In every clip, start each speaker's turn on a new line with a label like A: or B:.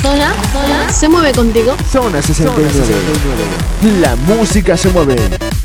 A: zona, zona se mueve contigo.
B: Zona 69. La música se mueve.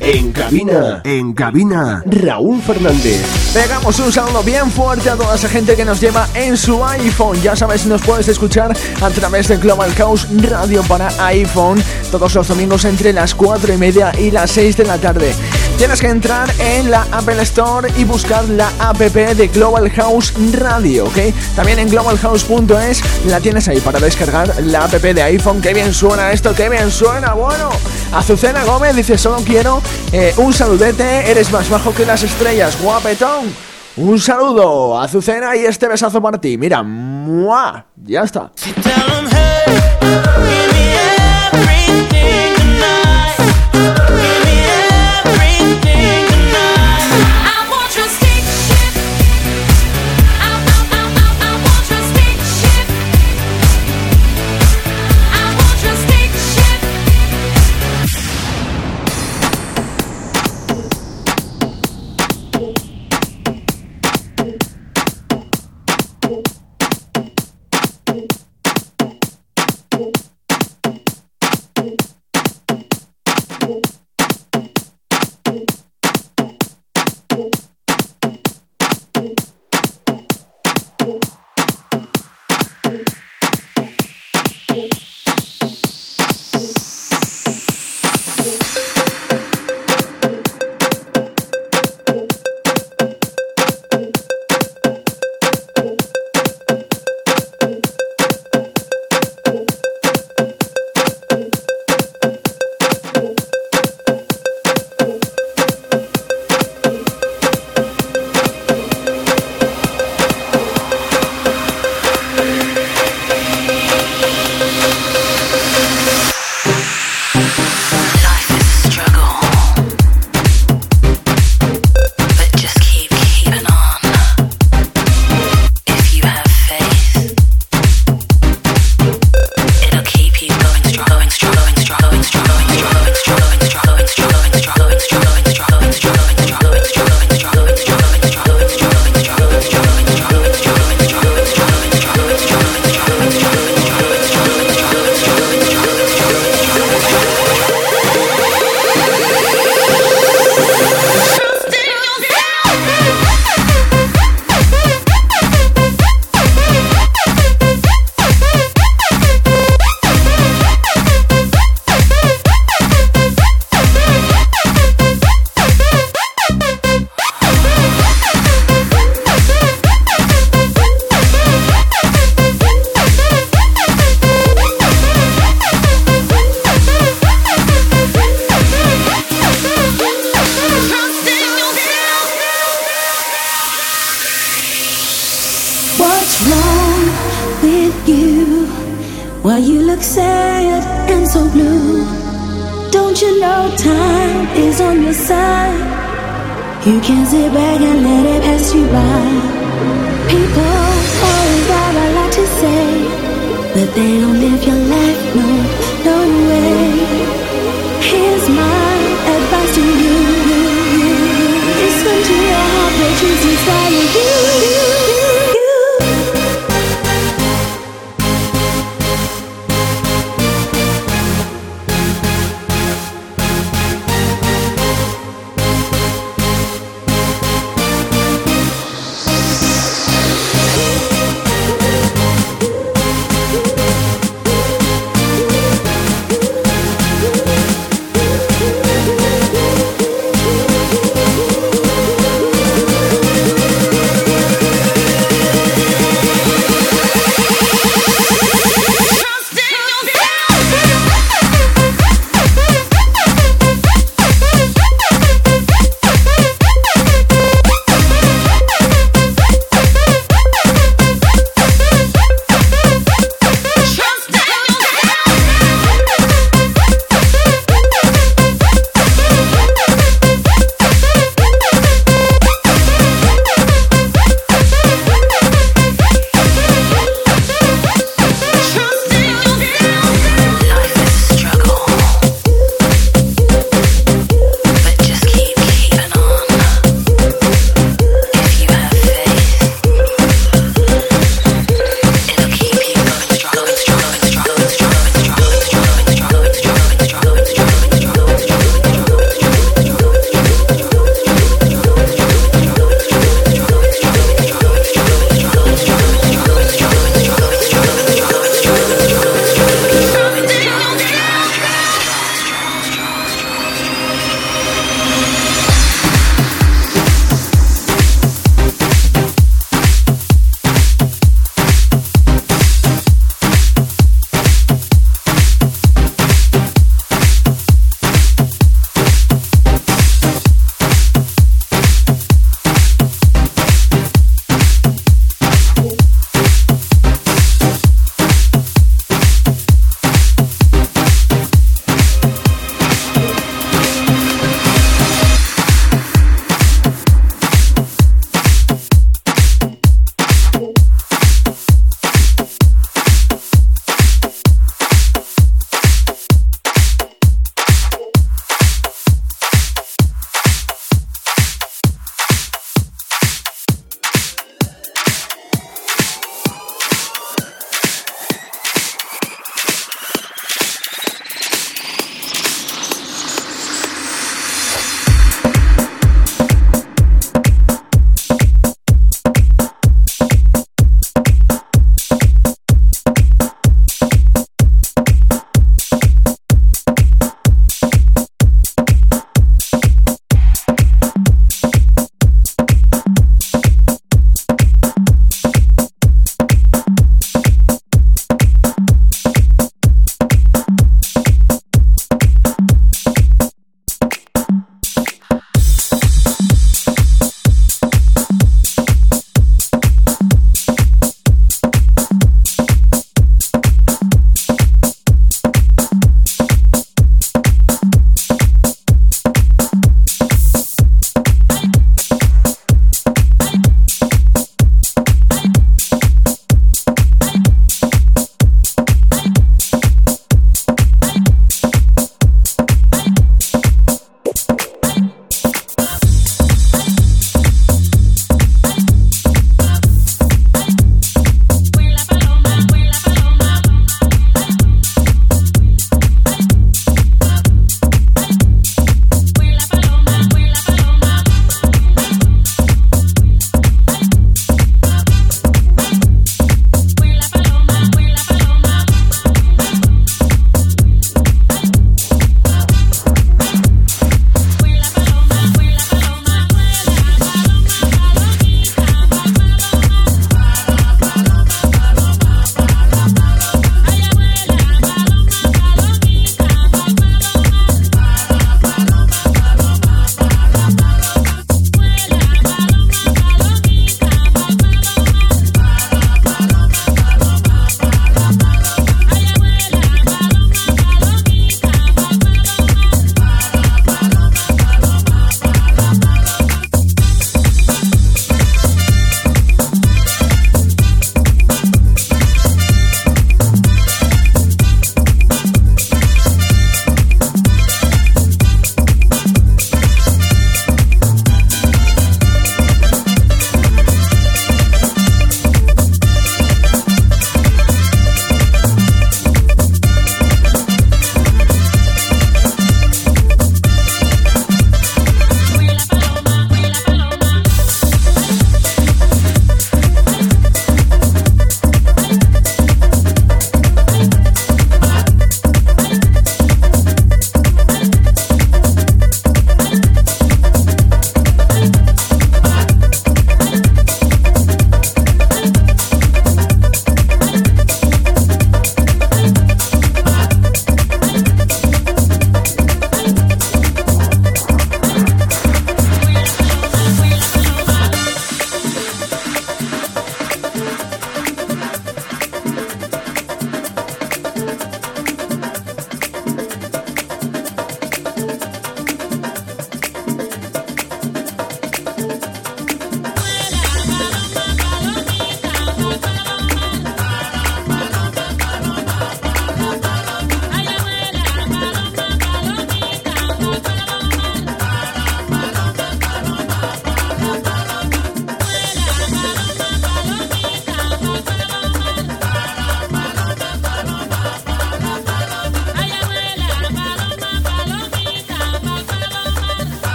B: En cabina, en cabina, Raúl Fernández. Pegamos un saludo bien fuerte a toda esa gente que nos lleva en su iPhone. Ya sabes, nos puedes escuchar a través de Global House Radio para iPhone todos los domingos entre las 4 y media y las 6 de la tarde. Tienes que entrar en la Apple Store y buscar la app de Global House Radio, ¿ok? También en globalhouse.es la tienes ahí para descargar la app de iPhone. ¡Qué bien suena esto! ¡Qué bien suena! Bueno, Azucena Gómez dice, solo quiero eh, un saludete, eres más bajo que las estrellas, guapetón. Un saludo, Azucena, y este besazo para ti. Mira, ¡mua! Ya está.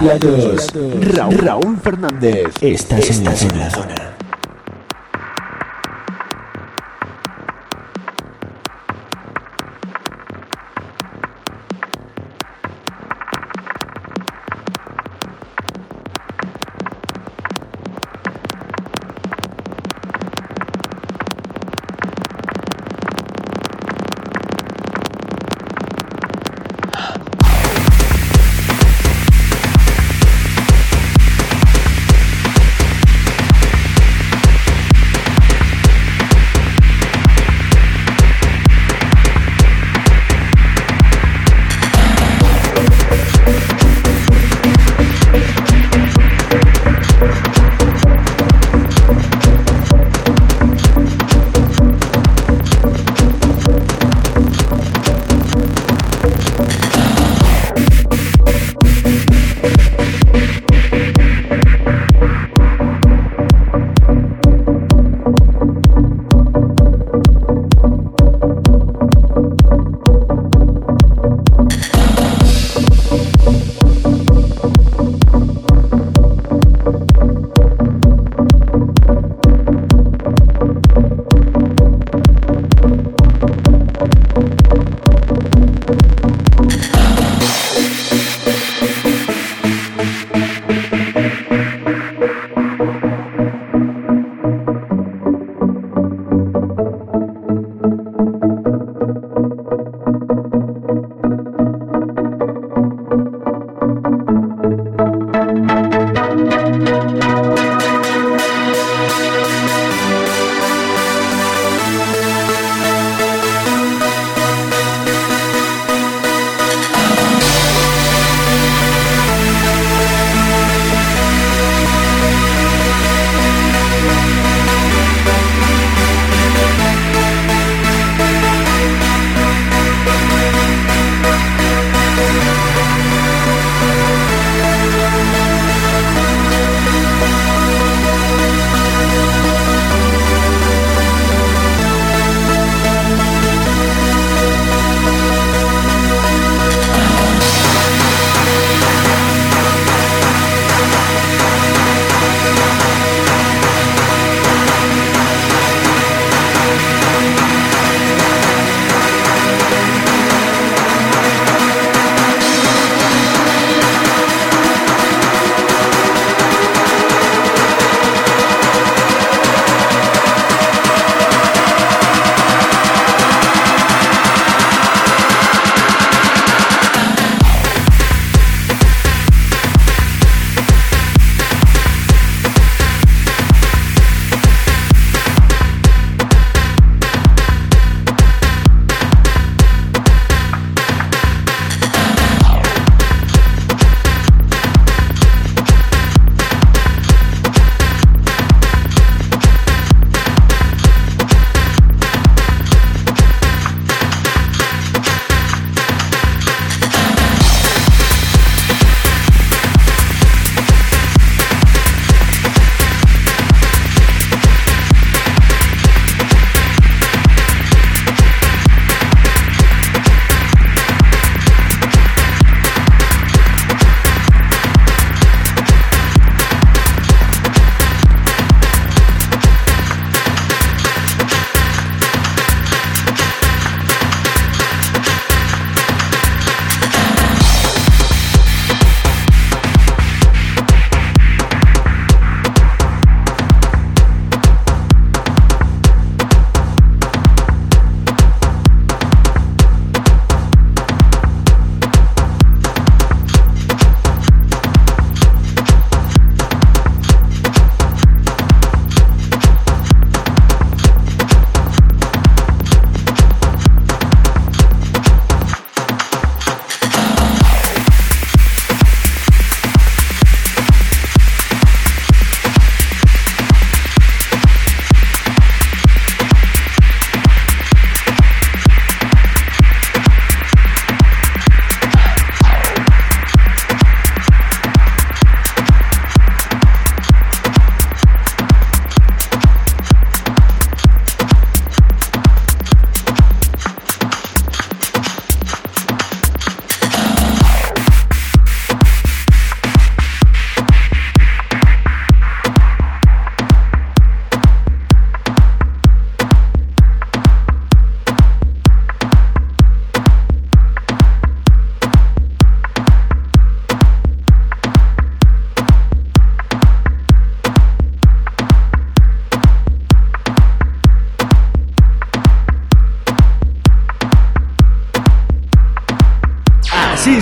B: Platos. Raúl, Raúl Fernández. Estás, en, la zona.
C: Zona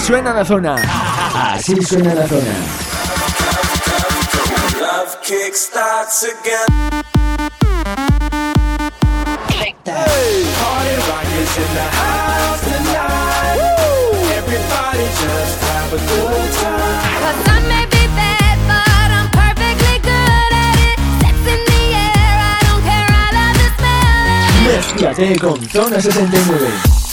C: suena la zona. Así suena la zona. Mezclate con Zona 69.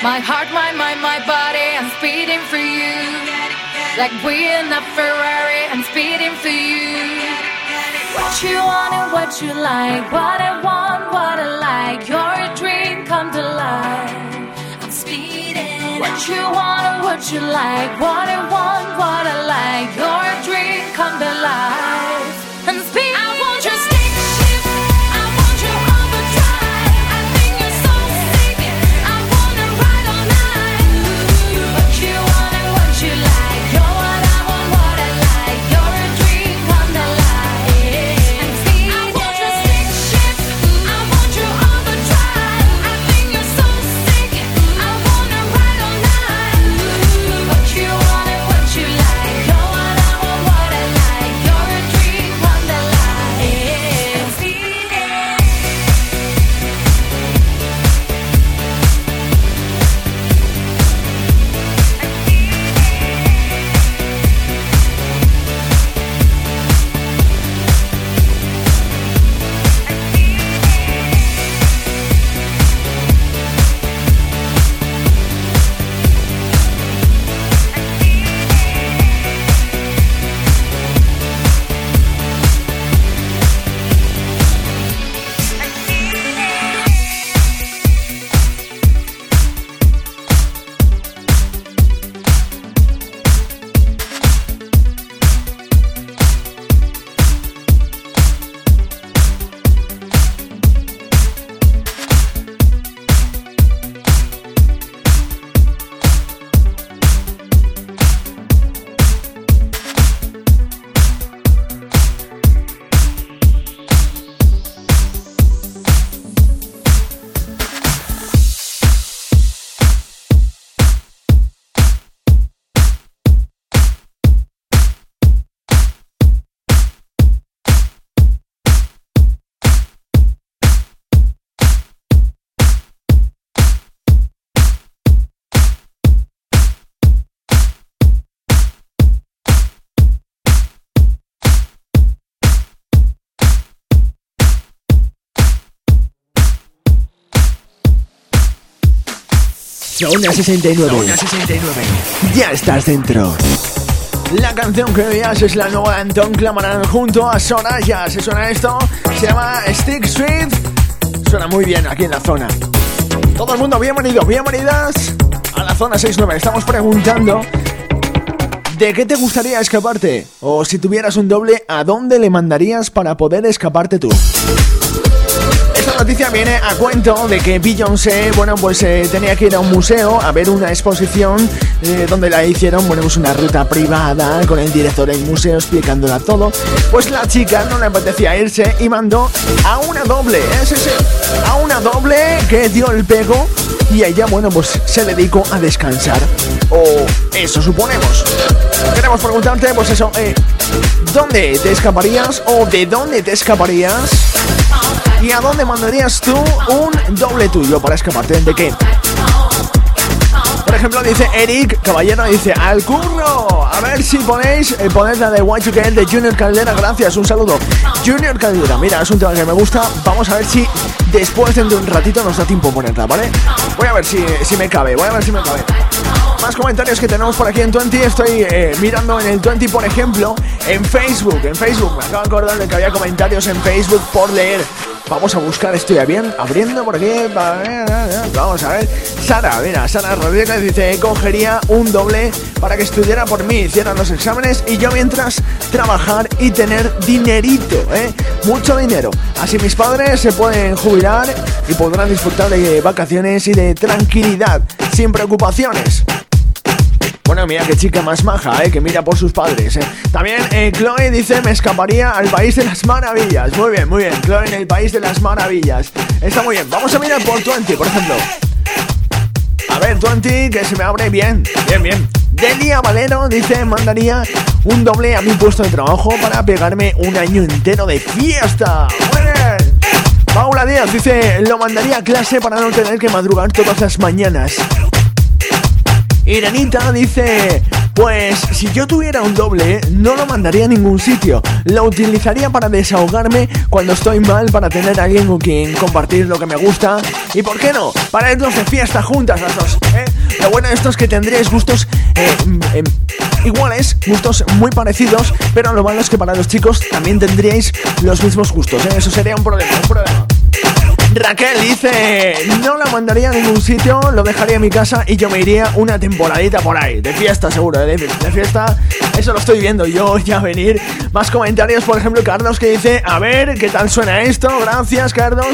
C: My heart, my mind, my body, I'm speeding for you. Like we in a Ferrari, I'm speeding for you. What you want and what you like, what I want, what I like. You're a dream come to life. I'm speeding. What you want and what you like, what I want, what I like. You're a dream come to
B: life. 69. Zona 69. Ya estás dentro. La canción que oías es la nueva de Anton Clamarán junto a Soraya. ¿Se suena esto? Se llama Stick Sweet. Suena muy bien aquí en la zona. Todo el mundo, bienvenido, bienvenidas a la zona 69. Estamos preguntando ¿De qué te gustaría escaparte? O si tuvieras un doble, ¿a dónde le mandarías para poder escaparte tú? Noticia viene a cuento de que Beyoncé, bueno, pues eh, tenía que ir a un museo a ver una exposición eh, donde la hicieron, bueno, pues una ruta privada con el director del museo explicándola todo. Pues la chica no le apetecía irse y mandó a una doble, ¿eh? a una doble que dio el pego y ella, bueno, pues se dedicó a descansar. O eso suponemos. Queremos preguntarte, pues eso, ¿dónde te escaparías o de dónde te escaparías? ¿Y a dónde mandarías tú un doble tuyo para escaparte? ¿De qué? Por ejemplo, dice Eric Caballero, dice al curro. A ver si ponéis, eh, poned la de White to de Junior Caldera. Gracias, un saludo. Junior Caldera, mira, es un tema que me gusta. Vamos a ver si después de un ratito nos da tiempo ponerla, ¿vale? Voy a ver si, si me cabe, voy a ver si me cabe. Más comentarios que tenemos por aquí en 20. Estoy eh, mirando en el 20, por ejemplo, en Facebook. En Facebook, me acabo de acordar de que había comentarios en Facebook por leer. Vamos a buscar, estoy bien, abriendo por aquí. Vamos a ver. Sara, mira, Sara Rodríguez dice: cogería un doble para que estudiara por mí, hiciera los exámenes y yo mientras trabajar y tener dinerito, ¿eh? Mucho dinero. Así mis padres se pueden jubilar y podrán disfrutar de vacaciones y de tranquilidad, sin preocupaciones. Bueno, mira qué chica más maja, ¿eh? Que mira por sus padres, ¿eh? También eh, Chloe dice, me escaparía al País de las Maravillas. Muy bien, muy bien. Chloe en el País de las Maravillas. Está muy bien. Vamos a mirar por 20, por ejemplo. A ver, 20, que se me abre bien. Bien, bien. Delia Valero dice, mandaría un doble a mi puesto de trabajo para pegarme un año entero de fiesta. Bueno. Paula Díaz dice, lo mandaría a clase para no tener que madrugar todas las mañanas. Iranita dice, pues si yo tuviera un doble, no lo mandaría a ningún sitio. Lo utilizaría para desahogarme cuando estoy mal, para tener a alguien con quien compartir lo que me gusta. Y por qué no, para irnos de fiesta juntas las dos. ¿eh? Lo bueno de esto es que tendréis gustos eh, em, iguales, gustos muy parecidos, pero lo malo es que para los chicos también tendríais los mismos gustos. ¿eh? Eso sería un problema, un problema. Raquel dice, no la mandaría a ningún sitio, lo dejaría en mi casa y yo me iría una temporadita por ahí, de fiesta seguro, de, de fiesta, eso lo estoy viendo yo ya venir. Más comentarios, por ejemplo, Carlos que dice, a ver, ¿qué tal suena esto? Gracias, Carlos.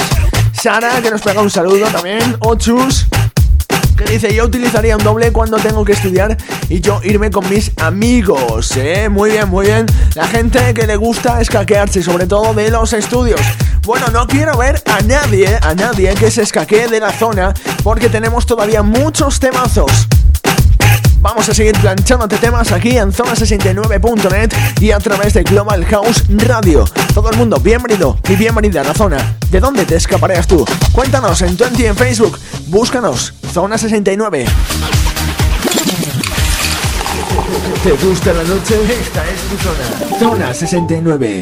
B: Sara, que nos pega un saludo también. Ochus que dice yo utilizaría un doble cuando tengo que estudiar y yo irme con mis amigos, ¿eh? Muy bien, muy bien. La gente que le gusta escaquearse, sobre todo de los estudios. Bueno, no quiero ver a nadie, a nadie que se escaquee de la zona porque tenemos todavía muchos temazos. Vamos a seguir planchándote temas aquí en zona69.net y a través de Global House Radio. Todo el mundo, bienvenido y bienvenida a la zona. ¿De dónde te escaparías tú? Cuéntanos en 20 en Facebook. Búscanos, Zona 69. ¿Te gusta la noche? Esta es tu zona. Zona 69.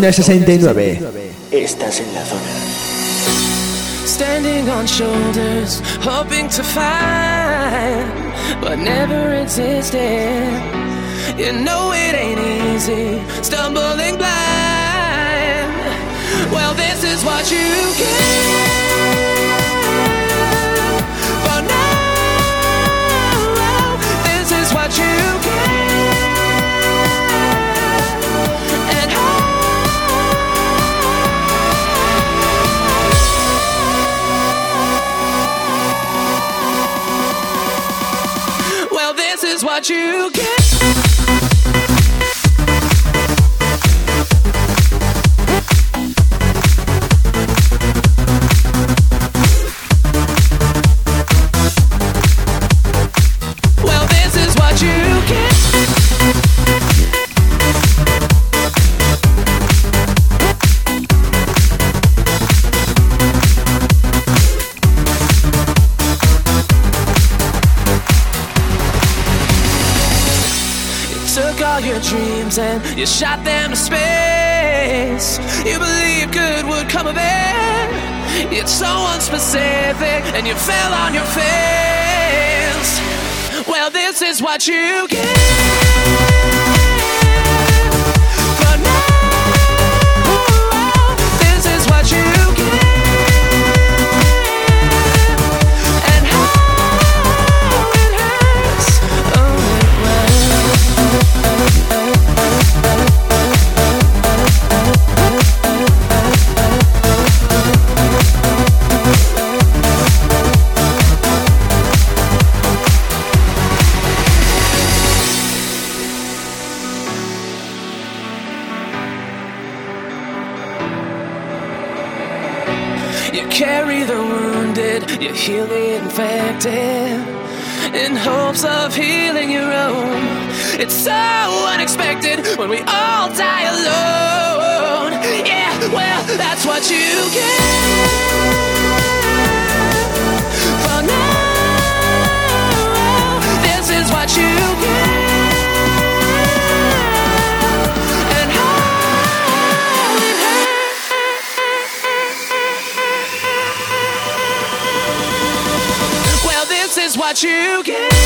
D: Zona 69. Estás en la zona.
E: Standing on shoulders, hoping to find what never existed. You know it ain't easy, stumbling blind. Well, this is what you get. Is what you get. You shot them to space. You believed good would come of it. It's so unspecific, and you fell on your face. Well, this is what you heal the infected in hopes of healing your own. It's so unexpected when we all die alone. Yeah, well, that's what you get. For now, this is what you get. What you get.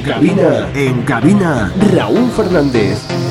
D: En cabina, en cabina, Raúl Fernández.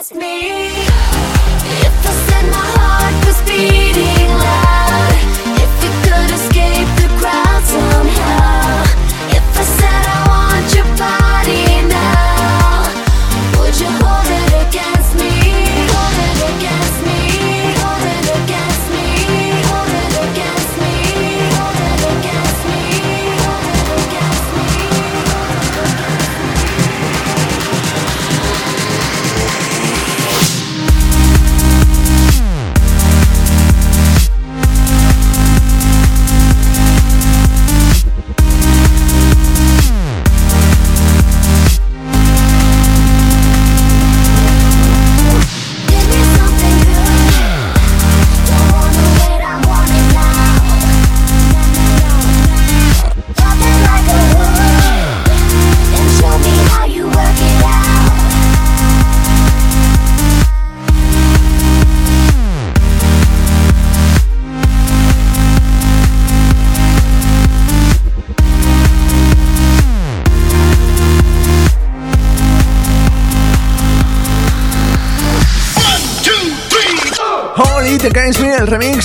F: just
B: me.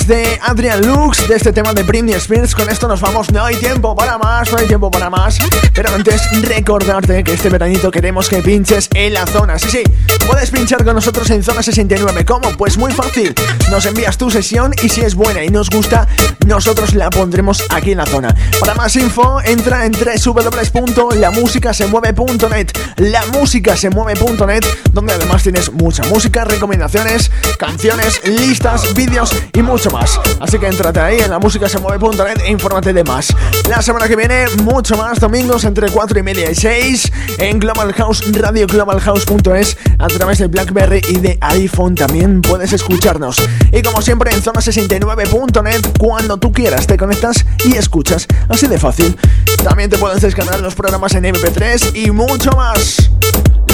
B: De Adrian Lux de este tema de Britney Spears. Con esto nos vamos, no hay tiempo para más, no hay tiempo para más. Pero antes, recordarte que este veranito queremos que pinches en la zona. Sí, sí, puedes pinchar con nosotros en zona 69. ¿Cómo? Pues muy fácil. Nos envías tu sesión y si es buena y nos gusta, nosotros la pondremos aquí en la zona. Para más info, entra en www.lamusicasemueve.net. Lamusicasemueve.net, donde además tienes mucha música, recomendaciones, canciones, listas, vídeos y mucho más. Así que entrate ahí en lamusicasemueve.net e infórmate de más. La semana que viene, mucho más domingos entre 4 y media y 6 en Global House, Radio Globalhouse.es a través de Blackberry y de iPhone también puedes escucharnos. Y como siempre en zona69.net, cuando tú quieras te conectas y escuchas. Así de fácil. También te puedes descargar los programas en MP3 y mucho más.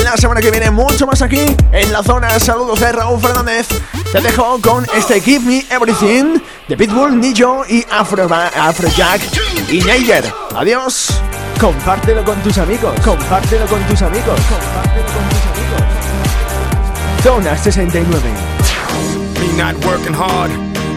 B: La semana que viene mucho más aquí en la zona. Saludos de Raúl Fernández. Te dejo con este Give Me Everything de Pitbull, Nijo y Afro, Afrojack y Niger. Adiós. Compártelo con tus amigos. Compártelo con tus amigos. Compártelo con tus amigos. Zona 69.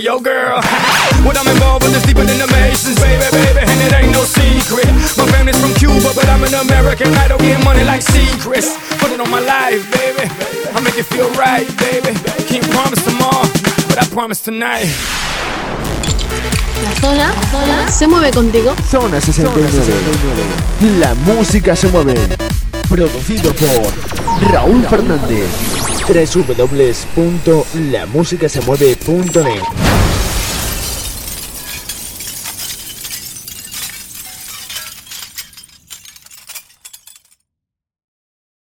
G: your girl. what I'm involved with is deeper than the Masons, baby, baby, and it ain't no secret. My family's from Cuba, but I'm an American. I don't get money like secrets. Put it on my life, baby. I make it feel right, baby. Can't promise tomorrow, but I promise tonight.
A: La zona, la zona se mueve contigo.
B: Zona 69. La música se mueve. Producido por Raúl Fernández www.lamusicasemueve.net